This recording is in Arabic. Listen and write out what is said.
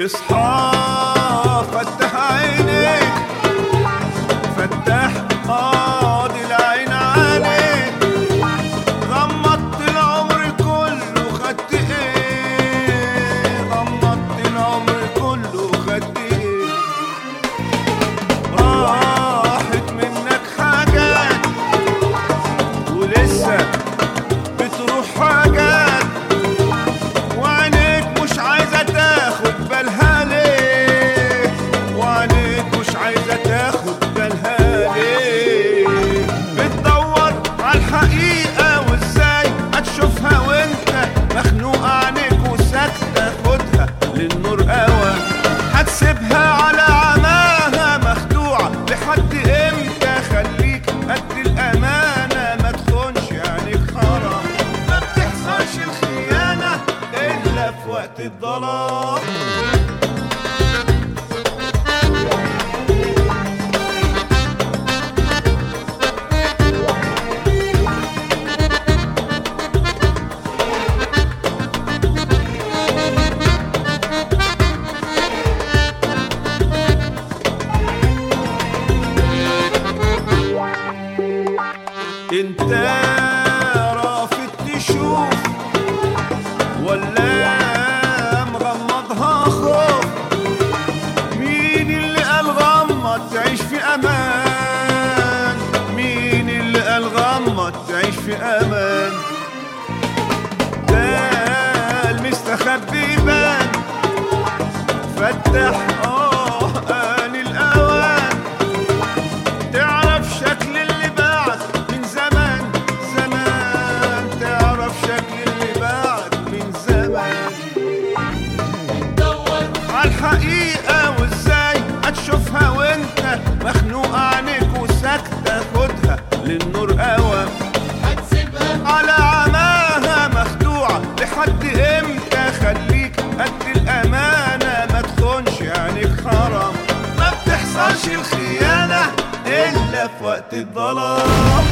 اصحى فتح عايزة تاخد بالها. ليه بتدور على الحقيقة وإزاي هتشوفها وإنت مخنوق عينيك وساكتة خدها للنور قوى هتسيبها على عماها مخدوعة لحد إمتى؟ خليك قد الأمانة ما تخونش عينيك حرام ما بتحصلش الخيانة إلا في وقت الظلام انت رافض تشوف ولا مغمضها خوف؟ مين اللي قال غمض تعيش في أمان؟ مين اللي قال غمض تعيش في أمان؟ ده المستخبي بان فتح الحقيقة وإزاي هتشوفها وإنت مخنوق عينيك وساكتة خدها للنور قوى هتسيبها على عماها مخدوعة لحد إمتى؟ خليك قد الأمانة ما تخونش عينيك حرام ما بتحصلش الخيانة إلا في وقت الظلام.